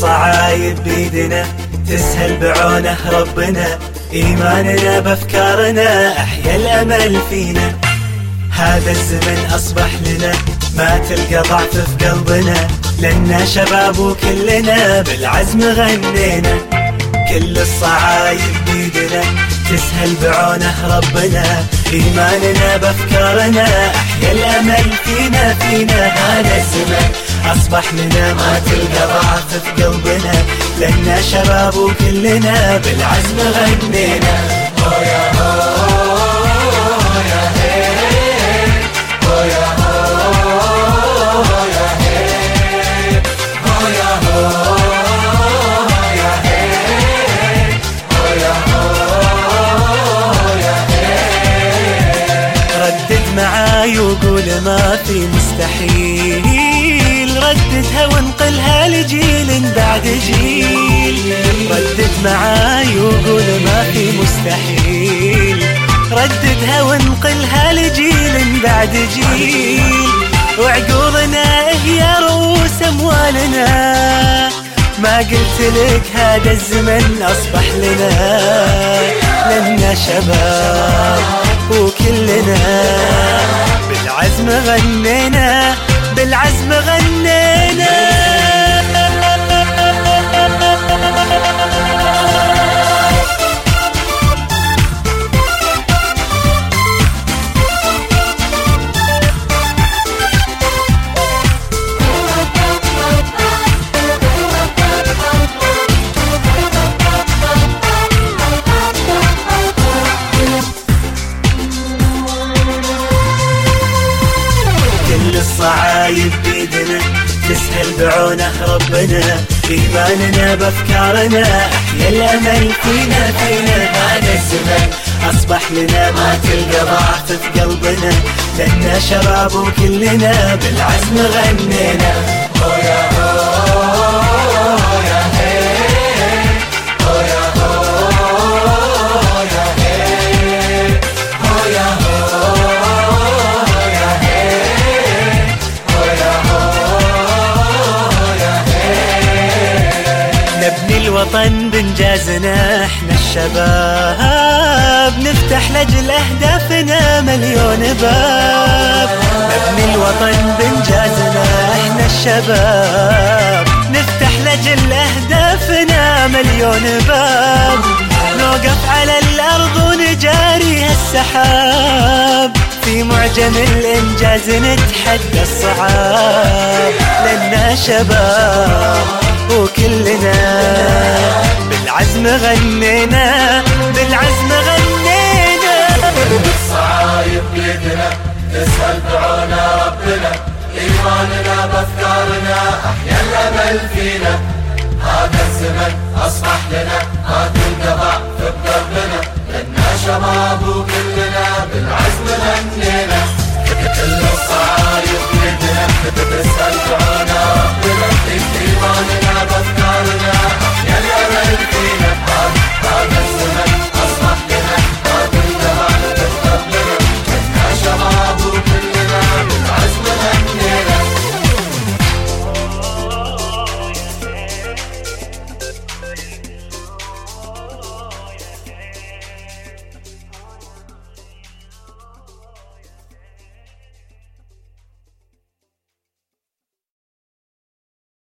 الصعايب بيدنا تسهل بعونه ربنا إيماننا بأفكارنا أحيا الأمل فينا. هذا الزمن أصبح لنا ما تلقى ضعف في قلبنا. لنا شباب وكلنا بالعزم غنينا. كل الصعايب بيدنا تسهل بعونه ربنا. إيماننا بأفكارنا أحيا الأمل فينا فينا هذا الزمن. أصبح لنا ما تلقى ضعف في قلبنا لنا شباب وكلنا بالعزم غنينا. يا معاي وقول ما في مستحيل. رددها وانقلها لجيل بعد جيل. ردد معاي وقول ما في مستحيل. رددها وانقلها لجيل بعد جيل. وعقولنا هي رؤوس أموالنا. ما قلت لك هذا الزمن أصبح لنا. لنا شباب وكلنا. بالعزم غنينا. تسهل بعونه ربنا إيماننا بأفكارنا. أحيا الأمل فينا فينا هذا الزمن أصبح لنا ما تلقى ضعف في قلبنا. لنا شباب وكلنا بالعزم غنينا. الوطن بنجازنا إحنا الشباب نفتح لاجل أهدافنا مليون باب. نبني الوطن بنجازنا إحنا الشباب نفتح لاجل أهدافنا مليون باب. نوقف على الأرض ونجاري السحاب في معجم الإنجاز نتحدى الصعاب. لنا شباب وكلنا. بالعزم غنينا بالعزم غنينا. الصعايب بيدنا نسأل بعونا ربنا. إيماننا بأفكارنا أحيا الأمل فينا. هذا الزمن أصبح لنا ما تنقطع في قلبنا. لنا شباب وكلنا بالعزم غنينا.